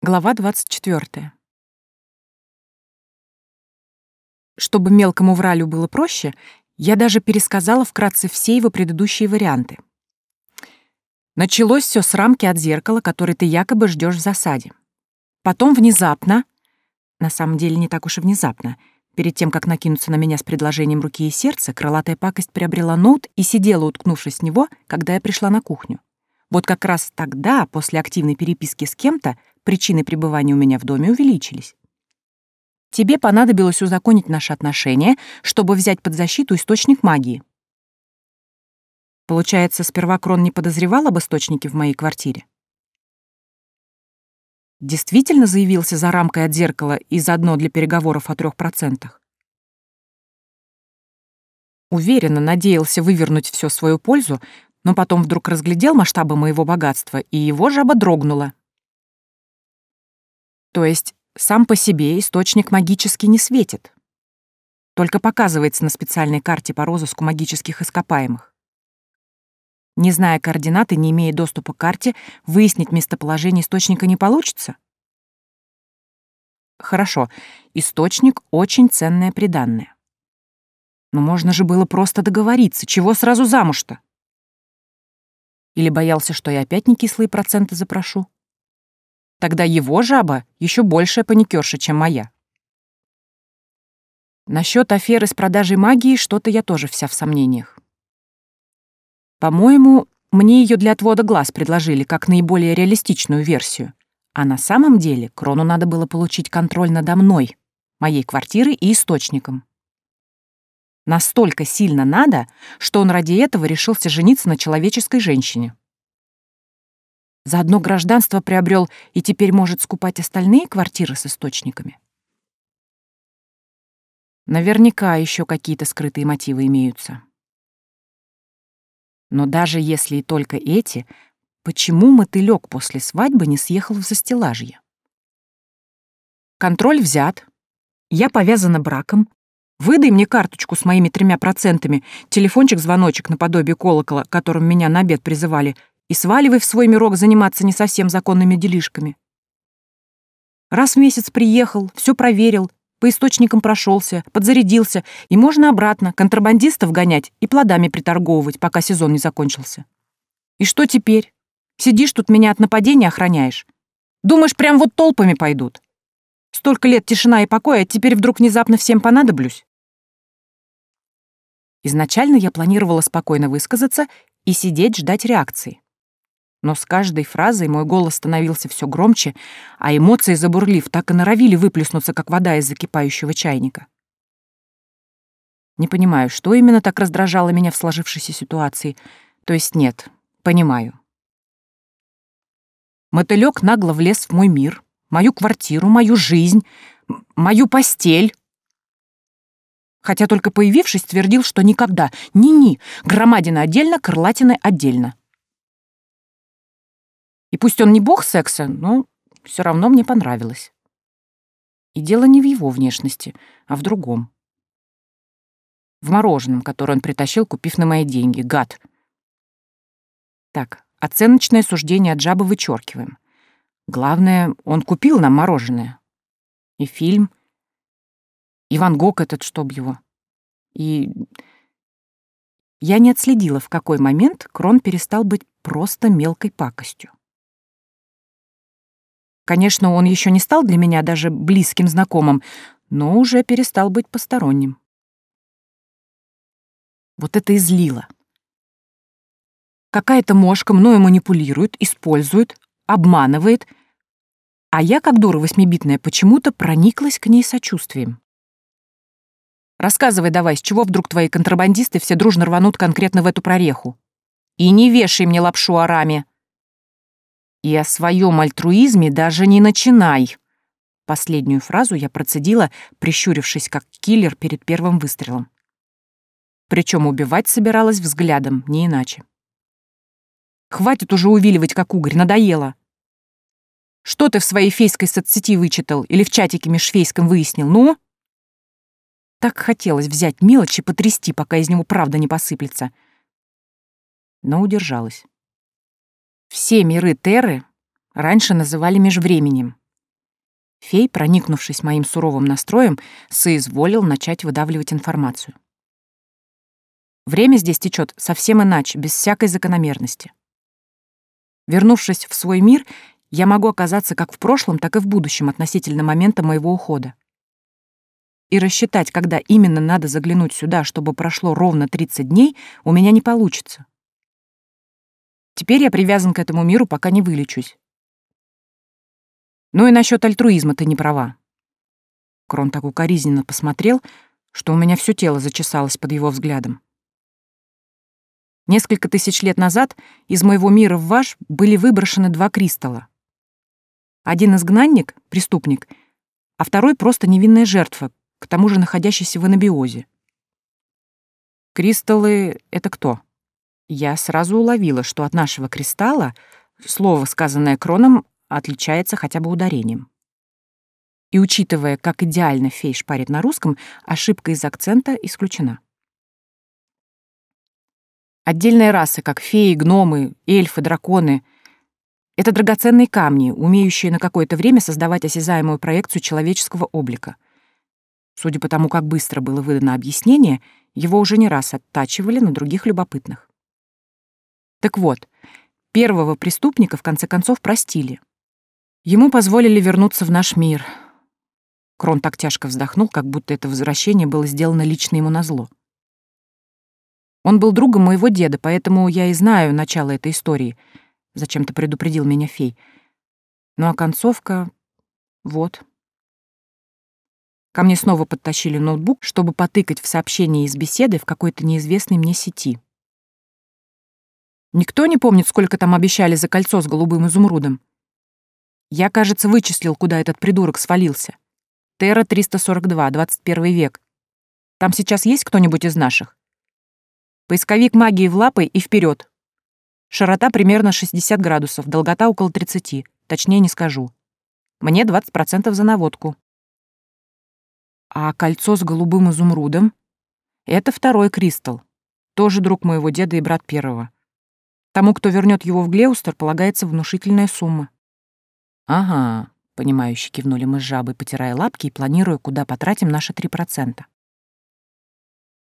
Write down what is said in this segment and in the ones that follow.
Глава 24. Чтобы мелкому вралю было проще, я даже пересказала вкратце все его предыдущие варианты. Началось все с рамки от зеркала, который ты якобы ждешь в засаде. Потом внезапно, на самом деле не так уж и внезапно, перед тем, как накинуться на меня с предложением руки и сердца, крылатая пакость приобрела ноут и сидела, уткнувшись в него, когда я пришла на кухню. Вот как раз тогда, после активной переписки с кем-то, причины пребывания у меня в доме увеличились. Тебе понадобилось узаконить наши отношения, чтобы взять под защиту источник магии. Получается, сперва Крон не подозревал об источнике в моей квартире? Действительно заявился за рамкой от зеркала и заодно для переговоров о трех процентах? Уверенно надеялся вывернуть все в свою пользу, но потом вдруг разглядел масштабы моего богатства, и его жаба дрогнула, то есть сам по себе источник магически не светит, только показывается на специальной карте по розыску магических ископаемых. Не зная координаты, не имея доступа к карте, выяснить местоположение источника не получится? Хорошо, источник — очень ценное приданное. Но можно же было просто договориться, чего сразу замуж-то? Или боялся, что я опять не кислые проценты запрошу? Тогда его жаба еще большая паникерша, чем моя. Насчет аферы с продажей магии что-то я тоже вся в сомнениях. По-моему, мне ее для отвода глаз предложили как наиболее реалистичную версию. А на самом деле Крону надо было получить контроль надо мной, моей квартирой и источником. Настолько сильно надо, что он ради этого решился жениться на человеческой женщине. Заодно гражданство приобрел и теперь может скупать остальные квартиры с источниками. Наверняка еще какие-то скрытые мотивы имеются. Но даже если и только эти, почему мотылёк после свадьбы не съехал в застеллажье? Контроль взят, я повязана браком, выдай мне карточку с моими тремя процентами, телефончик-звоночек наподобие колокола, которым меня на обед призывали, и сваливай в свой мирок заниматься не совсем законными делишками. Раз в месяц приехал, все проверил, по источникам прошелся, подзарядился, и можно обратно контрабандистов гонять и плодами приторговывать, пока сезон не закончился. И что теперь? Сидишь тут меня от нападения охраняешь? Думаешь, прям вот толпами пойдут? Столько лет тишина и покой, а теперь вдруг внезапно всем понадоблюсь? Изначально я планировала спокойно высказаться и сидеть ждать реакции. Но с каждой фразой мой голос становился все громче, а эмоции, забурлив, так и норовили выплеснуться, как вода из закипающего чайника. Не понимаю, что именно так раздражало меня в сложившейся ситуации. То есть нет, понимаю. Мотылёк нагло влез в мой мир, мою квартиру, мою жизнь, мою постель. Хотя только появившись, твердил, что никогда, ни-ни, громадина отдельно, крылатины отдельно. И пусть он не бог секса, но все равно мне понравилось. И дело не в его внешности, а в другом. В мороженом, которое он притащил, купив на мои деньги. Гад. Так, оценочное суждение от жабы вычеркиваем. Главное, он купил нам мороженое. И фильм. И Ван Гог этот, чтоб его. И... Я не отследила, в какой момент Крон перестал быть просто мелкой пакостью. Конечно, он еще не стал для меня даже близким знакомым, но уже перестал быть посторонним. Вот это и злило. Какая-то мошка мною манипулирует, использует, обманывает, а я, как дура восьмибитная, почему-то прониклась к ней сочувствием. Рассказывай давай, с чего вдруг твои контрабандисты все дружно рванут конкретно в эту прореху? И не вешай мне лапшу о раме. И о своем альтруизме даже не начинай. Последнюю фразу я процедила, прищурившись, как киллер перед первым выстрелом. Причем убивать собиралась взглядом, не иначе. Хватит уже увиливать, как угорь, надоело. Что ты в своей фейской соцсети вычитал или в чатике межфейском выяснил, ну? Так хотелось взять мелочи потрясти, пока из него правда не посыплется. Но удержалась. Все миры Терры раньше называли межвременем, Фей, проникнувшись моим суровым настроем, соизволил начать выдавливать информацию. Время здесь течет совсем иначе, без всякой закономерности. Вернувшись в свой мир, я могу оказаться как в прошлом, так и в будущем относительно момента моего ухода. И рассчитать, когда именно надо заглянуть сюда, чтобы прошло ровно 30 дней, у меня не получится. Теперь я привязан к этому миру, пока не вылечусь. Ну и насчет альтруизма ты не права. Крон так укоризненно посмотрел, что у меня все тело зачесалось под его взглядом. Несколько тысяч лет назад из моего мира в ваш были выброшены два кристалла. Один изгнанник, преступник, а второй просто невинная жертва, к тому же находящийся в анабиозе. Кристаллы — это кто? Я сразу уловила, что от нашего кристалла слово, сказанное Кроном, отличается хотя бы ударением. И учитывая, как идеально фей шпарит на русском, ошибка из акцента исключена. Отдельные расы, как феи, гномы, эльфы, драконы — это драгоценные камни, умеющие на какое-то время создавать осязаемую проекцию человеческого облика. Судя по тому, как быстро было выдано объяснение, его уже не раз оттачивали на других любопытных. Так вот, первого преступника в конце концов простили. Ему позволили вернуться в наш мир. Крон так тяжко вздохнул, как будто это возвращение было сделано лично ему назло. Он был другом моего деда, поэтому я и знаю начало этой истории. Зачем-то предупредил меня фей. Ну а концовка... Вот. Ко мне снова подтащили ноутбук, чтобы потыкать в сообщение из беседы в какой-то неизвестной мне сети. Никто не помнит, сколько там обещали за кольцо с голубым изумрудом. Я, кажется, вычислил, куда этот придурок свалился. Терра 342, 21 век. Там сейчас есть кто-нибудь из наших? Поисковик магии в лапы и вперед. Широта примерно 60 градусов, долгота около 30, точнее не скажу. Мне 20% за наводку. А кольцо с голубым изумрудом — это второй кристалл. Тоже друг моего деда и брат первого. Тому, кто вернет его в Глеустер, полагается внушительная сумма. «Ага», — понимающе кивнули мы с жабой, потирая лапки и планируя, куда потратим наши три процента.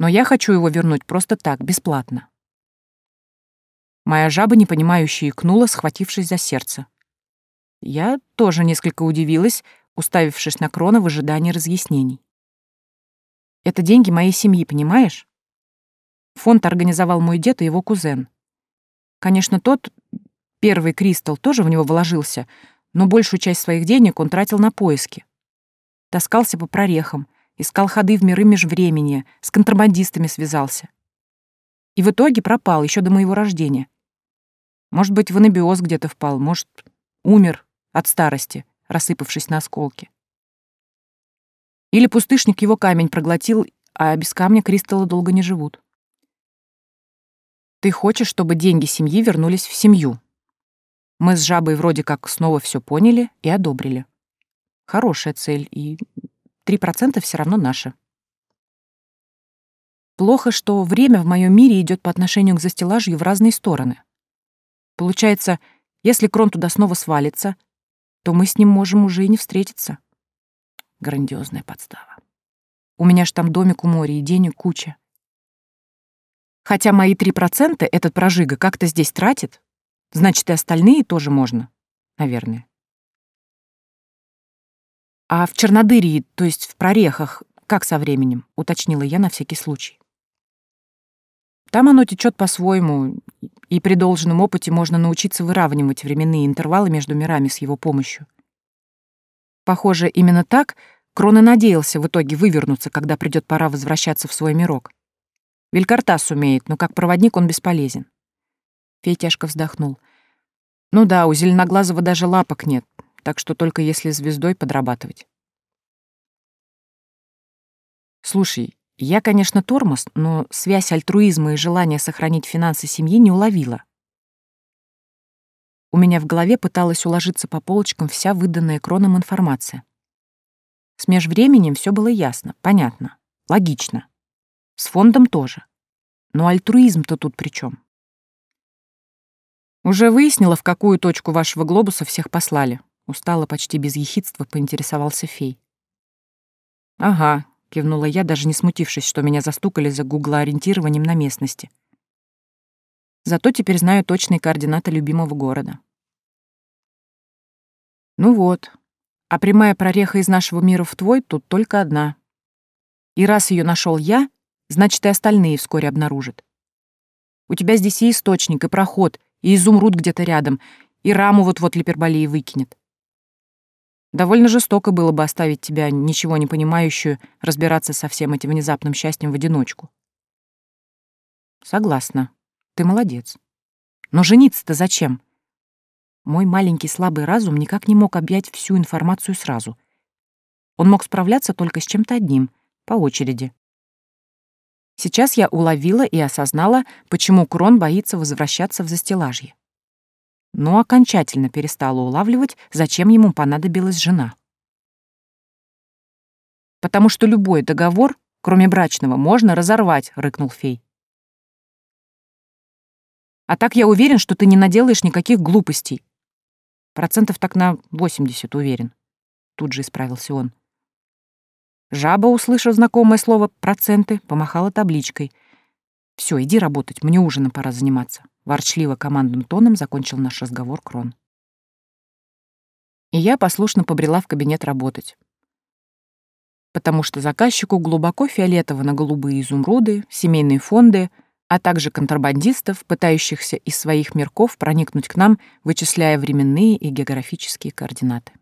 «Но я хочу его вернуть просто так, бесплатно». Моя жаба, непонимающе икнула, схватившись за сердце. Я тоже несколько удивилась, уставившись на Крона в ожидании разъяснений. «Это деньги моей семьи, понимаешь?» Фонд организовал мой дед и его кузен. Конечно, тот, первый Кристалл, тоже в него вложился, но большую часть своих денег он тратил на поиски. Таскался по прорехам, искал ходы в миры межвремени, с контрабандистами связался. И в итоге пропал еще до моего рождения. Может быть, в анабиоз где-то впал, может, умер от старости, рассыпавшись на осколки. Или пустышник его камень проглотил, а без камня кристаллы долго не живут. Ты хочешь, чтобы деньги семьи вернулись в семью, мы с жабой вроде как снова все поняли и одобрили. Хорошая цель, и 3% все равно наши. Плохо, что время в моем мире идет по отношению к застеллажью в разные стороны. Получается, если крон туда снова свалится, то мы с ним можем уже и не встретиться. Грандиозная подстава. У меня ж там домик у моря и денег куча. Хотя мои 3% этот прожига как-то здесь тратит, Значит, и остальные тоже можно, наверное. А в Чернодырии, то есть в прорехах, как со временем, уточнила я на всякий случай. Там оно течет по-своему, и при должном опыте можно научиться выравнивать временные интервалы между мирами с его помощью. Похоже, именно так Крона надеялся в итоге вывернуться, когда придет пора возвращаться в свой мирок. Велькартас умеет, но как проводник он бесполезен. Фей тяжко вздохнул. «Ну да, у Зеленоглазого даже лапок нет, так что только если звездой подрабатывать». «Слушай, я, конечно, тормоз, но связь альтруизма и желания сохранить финансы семьи не уловила. У меня в голове пыталась уложиться по полочкам вся выданная Кроном информация. С межвременем все было ясно, понятно, логично. С фондом тоже. Но альтруизм-то тут при чем? Уже выяснила, в какую точку вашего глобуса всех послали. Устало, почти без ехидства, поинтересовался фей. «Ага», — кивнула я, даже не смутившись, что меня застукали за гуглоориентированием на местности. Зато теперь знаю точные координаты любимого города. Ну вот, а прямая прореха из нашего мира в твой тут только одна. И раз ее нашел я, значит, и остальные вскоре обнаружат. У тебя здесь и источник, и проход, и изумруд где-то рядом, и раму вот-вот Липерболей выкинет. Довольно жестоко было бы оставить тебя, ничего не понимающую, разбираться со всем этим внезапным счастьем в одиночку. Согласна. Ты молодец. Но жениться-то зачем? Мой маленький слабый разум никак не мог объять всю информацию сразу. Он мог справляться только с чем-то одним, по очереди. Сейчас я уловила и осознала, почему Крон боится возвращаться в застеллажье но окончательно перестала улавливать, зачем ему понадобилась жена. «Потому что любой договор, кроме брачного, можно разорвать», — рыкнул фей. «А так я уверен, что ты не наделаешь никаких глупостей. Процентов так на 80 уверен», — тут же исправился он. Жаба, услышав знакомое слово «проценты», помахала табличкой. «Все, иди работать, мне ужином пора заниматься». Ворчливо командным тоном закончил наш разговор Крон. И я послушно побрела в кабинет работать. Потому что заказчику глубоко фиолетово на голубые изумруды, семейные фонды, а также контрабандистов, пытающихся из своих мирков проникнуть к нам, вычисляя временные и географические координаты.